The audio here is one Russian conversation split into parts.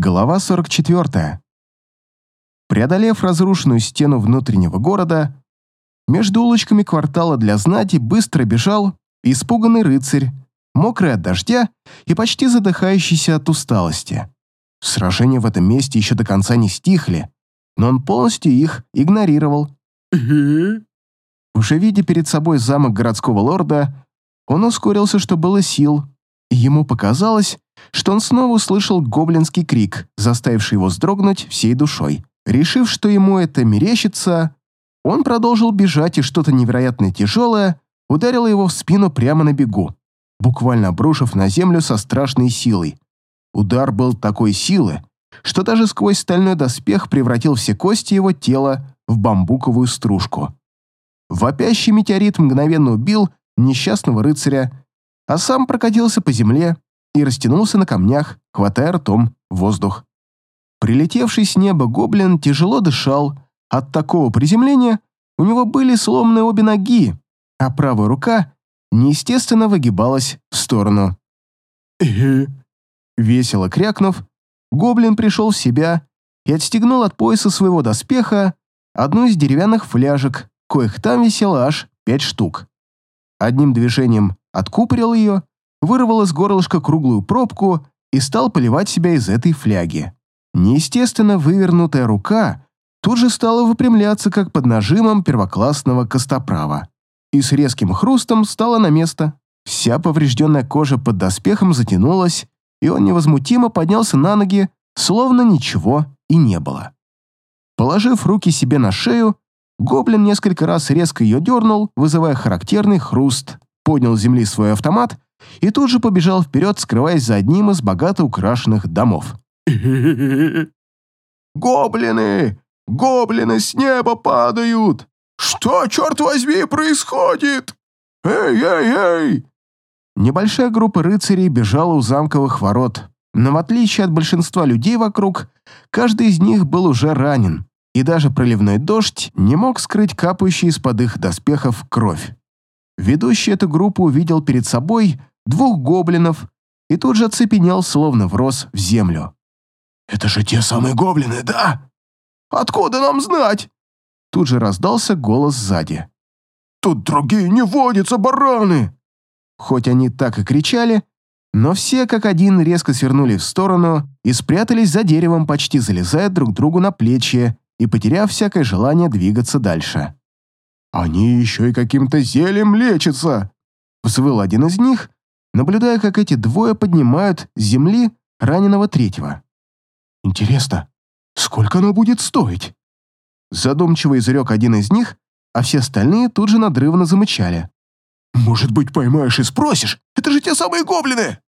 Глава 44. Преодолев разрушенную стену внутреннего города, между улочками квартала для знати быстро бежал испуганный рыцарь, мокрый от дождя и почти задыхающийся от усталости. Сражения в этом месте еще до конца не стихли, но он полностью их игнорировал. Уже видя перед собой замок городского лорда, он ускорился, что было сил, ему показалось, что он снова услышал гоблинский крик, заставивший его вздрогнуть всей душой. Решив, что ему это мерещится, он продолжил бежать, и что-то невероятно тяжелое ударило его в спину прямо на бегу, буквально обрушив на землю со страшной силой. Удар был такой силы, что даже сквозь стальной доспех превратил все кости его тела в бамбуковую стружку. Вопящий метеорит мгновенно убил несчастного рыцаря, а сам прокатился по земле и растянулся на камнях, хватая ртом воздух. Прилетевший с неба гоблин тяжело дышал. От такого приземления у него были сломаны обе ноги, а правая рука неестественно выгибалась в сторону. Весело крякнув, гоблин пришел в себя и отстегнул от пояса своего доспеха одну из деревянных фляжек, коих там висело аж пять штук. Одним движением откупорил ее вырвал из горлышка круглую пробку и стал поливать себя из этой фляги. Неестественно вывернутая рука тут же стала выпрямляться, как под нажимом первоклассного костоправа, и с резким хрустом стала на место. Вся поврежденная кожа под доспехом затянулась, и он невозмутимо поднялся на ноги, словно ничего и не было. Положив руки себе на шею, гоблин несколько раз резко ее дернул, вызывая характерный хруст, поднял с земли свой автомат и тут же побежал вперед, скрываясь за одним из богато украшенных домов. «Гоблины! Гоблины с неба падают! Что, черт возьми, происходит? Эй, эй, эй!» Небольшая группа рыцарей бежала у замковых ворот, но в отличие от большинства людей вокруг, каждый из них был уже ранен, и даже проливной дождь не мог скрыть капающий из-под их доспехов кровь. Ведущий эту группу увидел перед собой двух гоблинов и тут же оцепенел, словно врос в землю. «Это же те самые гоблины, да? Откуда нам знать?» Тут же раздался голос сзади. «Тут другие не водятся, бараны!» Хоть они так и кричали, но все как один резко свернули в сторону и спрятались за деревом, почти залезая друг другу на плечи и потеряв всякое желание двигаться дальше. «Они еще и каким-то зельем лечатся!» Взвыл один из них, наблюдая, как эти двое поднимают с земли раненого третьего. «Интересно, сколько оно будет стоить?» Задумчиво изрек один из них, а все остальные тут же надрывно замычали. «Может быть, поймаешь и спросишь? Это же те самые гоблины!»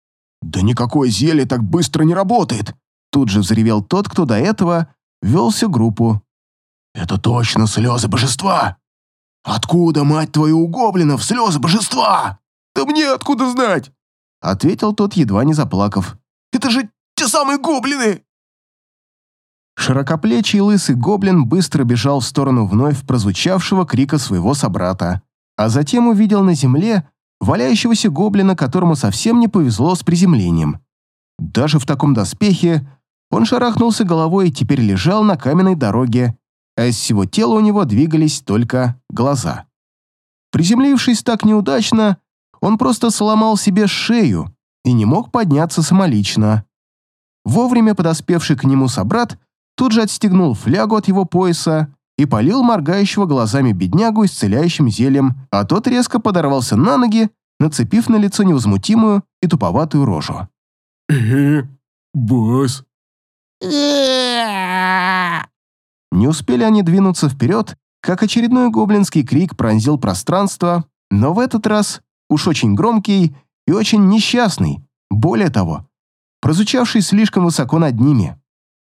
«Да никакое зелье так быстро не работает!» Тут же взревел тот, кто до этого вел всю группу. «Это точно слезы божества!» «Откуда, мать твою, у гоблинов слезы божества?» «Да мне откуда знать?» Ответил тот, едва не заплакав. «Это же те самые гоблины!» Широкоплечий лысый гоблин быстро бежал в сторону вновь прозвучавшего крика своего собрата, а затем увидел на земле валяющегося гоблина, которому совсем не повезло с приземлением. Даже в таком доспехе он шарахнулся головой и теперь лежал на каменной дороге, а из всего тела у него двигались только глаза. Приземлившись так неудачно, он просто сломал себе шею и не мог подняться самолично. Вовремя подоспевший к нему собрат тут же отстегнул флягу от его пояса и полил моргающего глазами беднягу исцеляющим зельем, а тот резко подорвался на ноги, нацепив на лицо невозмутимую и туповатую рожу. «Э, босс». Не успели они двинуться вперед, как очередной гоблинский крик пронзил пространство, но в этот раз уж очень громкий и очень несчастный, более того, прозвучавший слишком высоко над ними.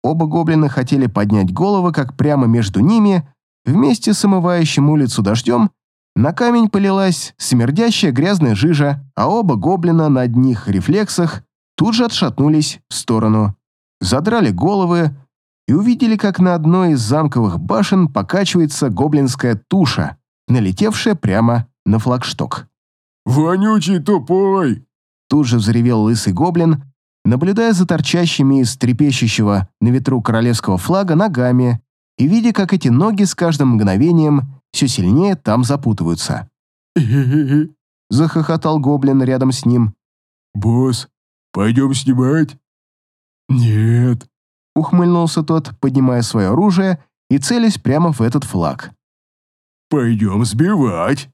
Оба гоблина хотели поднять головы, как прямо между ними, вместе с омывающим улицу дождем, на камень полилась смердящая грязная жижа, а оба гоблина на одних рефлексах тут же отшатнулись в сторону, задрали головы, и увидели, как на одной из замковых башен покачивается гоблинская туша, налетевшая прямо на флагшток. «Вонючий тупой!» Тут же взревел лысый гоблин, наблюдая за торчащими из трепещущего на ветру королевского флага ногами и видя, как эти ноги с каждым мгновением все сильнее там запутываются. Захохотал гоблин рядом с ним. «Босс, пойдем снимать?» «Нет», — ухмыльнулся тот, поднимая свое оружие и целясь прямо в этот флаг. «Пойдем сбивать».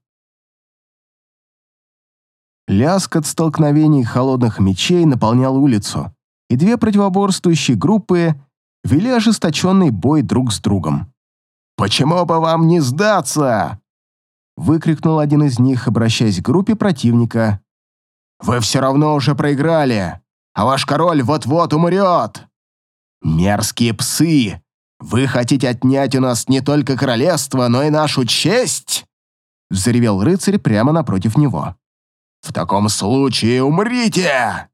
Лязг от столкновений холодных мечей наполнял улицу, и две противоборствующие группы вели ожесточенный бой друг с другом. «Почему бы вам не сдаться?» выкрикнул один из них, обращаясь к группе противника. «Вы все равно уже проиграли, а ваш король вот-вот умрет!» «Мерзкие псы! Вы хотите отнять у нас не только королевство, но и нашу честь?» Взревел рыцарь прямо напротив него. «В таком случае умрите!»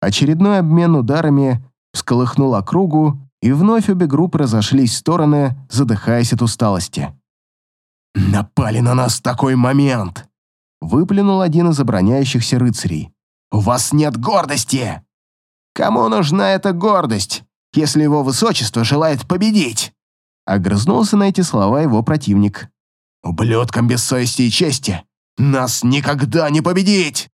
Очередной обмен ударами всколыхнул округу, и вновь обе группы разошлись в стороны, задыхаясь от усталости. «Напали на нас в такой момент!» Выплюнул один из обороняющихся рыцарей. «У вас нет гордости!» «Кому нужна эта гордость, если его высочество желает победить?» Огрызнулся на эти слова его противник. «Ублюдкам без совести и чести! Нас никогда не победить!»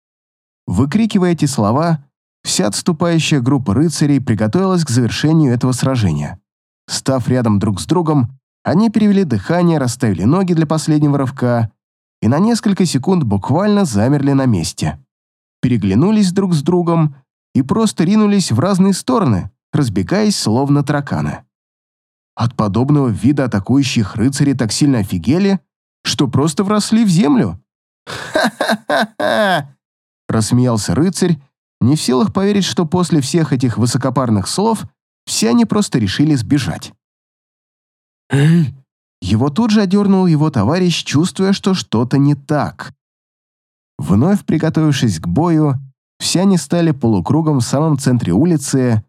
Выкрикивая эти слова, вся отступающая группа рыцарей приготовилась к завершению этого сражения. Став рядом друг с другом, они перевели дыхание, расставили ноги для последнего рывка и на несколько секунд буквально замерли на месте. Переглянулись друг с другом и просто ринулись в разные стороны, разбегаясь словно тараканы. От подобного вида атакующих рыцари так сильно офигели, что просто вросли в землю. «Ха-ха-ха-ха!» — рассмеялся рыцарь, не в силах поверить, что после всех этих высокопарных слов все они просто решили сбежать. «Эй!» Его тут же одернул его товарищ, чувствуя, что что-то не так. Вновь приготовившись к бою, все они стали полукругом в самом центре улицы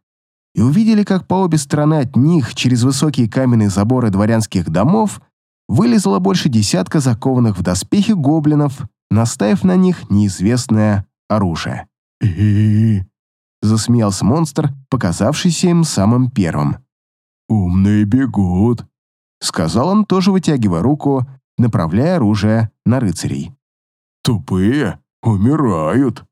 и увидели, как по обе стороны от них, через высокие каменные заборы дворянских домов, вылезло больше десятка закованных в доспехи гоблинов, наставив на них неизвестное оружие. Засмеялся монстр, показавшийся им самым первым. «Умные бегут!» сказал он, тоже вытягивая руку, направляя оружие на рыцарей. «Тупые умирают!»